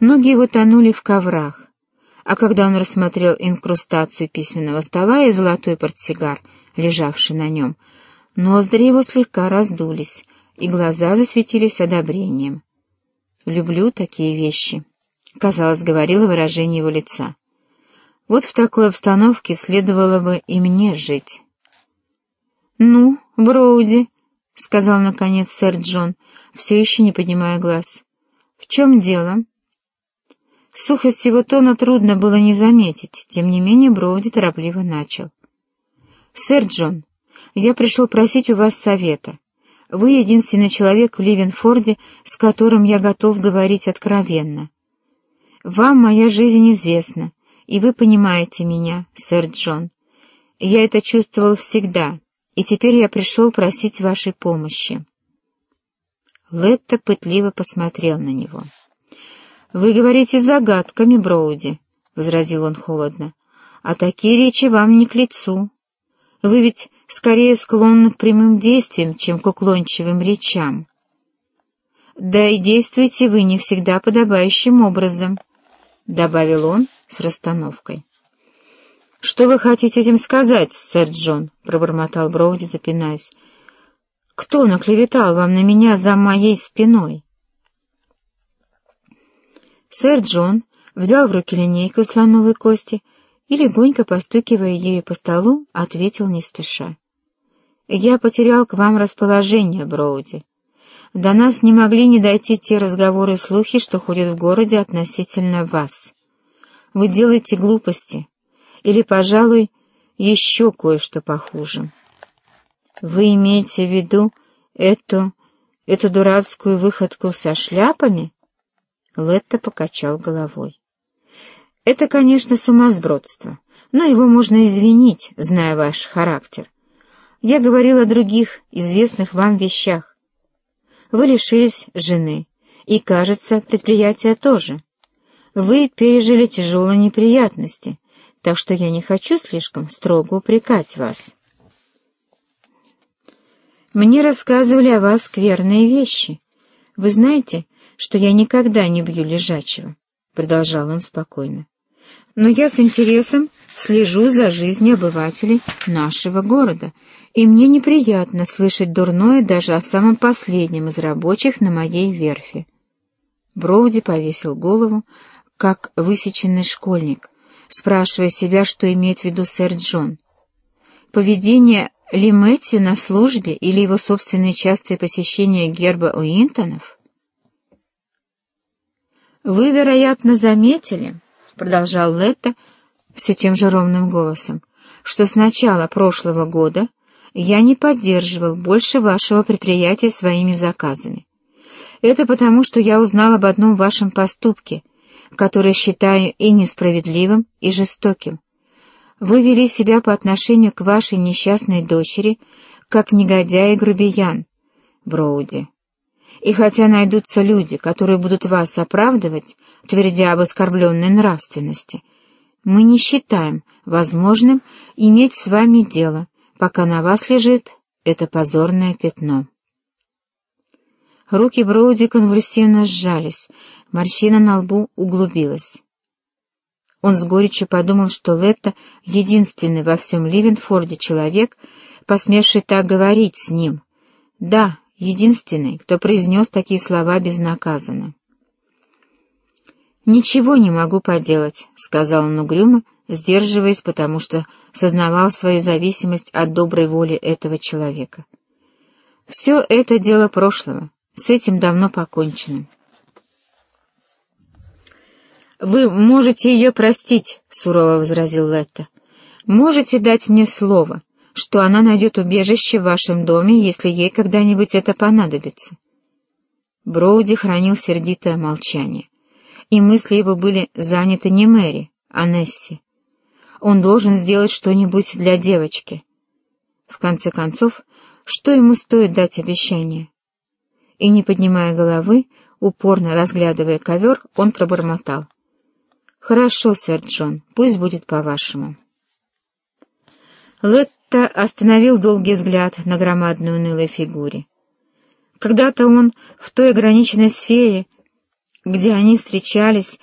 Ноги его тонули в коврах, а когда он рассмотрел инкрустацию письменного стола и золотой портсигар, лежавший на нем, ноздри его слегка раздулись, и глаза засветились одобрением. «Люблю такие вещи», — казалось, говорило выражение его лица. «Вот в такой обстановке следовало бы и мне жить». «Ну, Броуди», — сказал наконец сэр Джон, все еще не поднимая глаз, — «в чем дело?» Сухость его тона трудно было не заметить, тем не менее Броуди торопливо начал. «Сэр Джон, я пришел просить у вас совета. Вы единственный человек в Ливенфорде, с которым я готов говорить откровенно. Вам моя жизнь известна, и вы понимаете меня, сэр Джон. Я это чувствовал всегда, и теперь я пришел просить вашей помощи». Летто пытливо посмотрел на него. «Вы говорите загадками, Броуди», — возразил он холодно, — «а такие речи вам не к лицу. Вы ведь скорее склонны к прямым действиям, чем к уклончивым речам. Да и действуете вы не всегда подобающим образом», — добавил он с расстановкой. «Что вы хотите этим сказать, сэр Джон?» — пробормотал Броуди, запинаясь. «Кто наклеветал вам на меня за моей спиной?» Сэр Джон взял в руки линейку слоновой кости и, легонько постукивая ею по столу, ответил не спеша. «Я потерял к вам расположение, Броуди. До нас не могли не дойти те разговоры и слухи, что ходят в городе относительно вас. Вы делаете глупости, или, пожалуй, еще кое-что похуже. Вы имеете в виду эту, эту дурацкую выходку со шляпами?» Летто покачал головой. «Это, конечно, сумасбродство, но его можно извинить, зная ваш характер. Я говорил о других, известных вам вещах. Вы лишились жены, и, кажется, предприятия тоже. Вы пережили тяжелые неприятности, так что я не хочу слишком строго упрекать вас. Мне рассказывали о вас скверные вещи. Вы знаете, что я никогда не бью лежачего, — продолжал он спокойно. Но я с интересом слежу за жизнью обывателей нашего города, и мне неприятно слышать дурное даже о самом последнем из рабочих на моей верфи. Броуди повесил голову, как высеченный школьник, спрашивая себя, что имеет в виду сэр Джон. Поведение Ли Мэтью на службе или его собственные частые посещения герба Уинтонов? «Вы, вероятно, заметили, — продолжал Летта все тем же ровным голосом, — что с начала прошлого года я не поддерживал больше вашего предприятия своими заказами. Это потому, что я узнал об одном вашем поступке, который считаю и несправедливым, и жестоким. Вы вели себя по отношению к вашей несчастной дочери, как негодяй и грубиян, Броуди. И хотя найдутся люди, которые будут вас оправдывать, твердя об оскорбленной нравственности, мы не считаем возможным иметь с вами дело, пока на вас лежит это позорное пятно. Руки Броуди конвульсивно сжались, морщина на лбу углубилась. Он с горечью подумал, что Летта — единственный во всем Ливенфорде человек, посмевший так говорить с ним. Да, единственный, кто произнес такие слова безнаказанно. «Ничего не могу поделать», — сказал он угрюмо, сдерживаясь, потому что сознавал свою зависимость от доброй воли этого человека. «Все это дело прошлого, с этим давно покончено». «Вы можете ее простить», — сурово возразил Летта. «Можете дать мне слово, что она найдет убежище в вашем доме, если ей когда-нибудь это понадобится. Броуди хранил сердитое молчание, и мысли его были заняты не Мэри, а Несси. Он должен сделать что-нибудь для девочки. В конце концов, что ему стоит дать обещание? И, не поднимая головы, упорно разглядывая ковер, он пробормотал. «Хорошо, сэр Джон, пусть будет по-вашему». Лет Отто остановил долгий взгляд на громадной унылой фигуре. Когда-то он в той ограниченной сфере, где они встречались,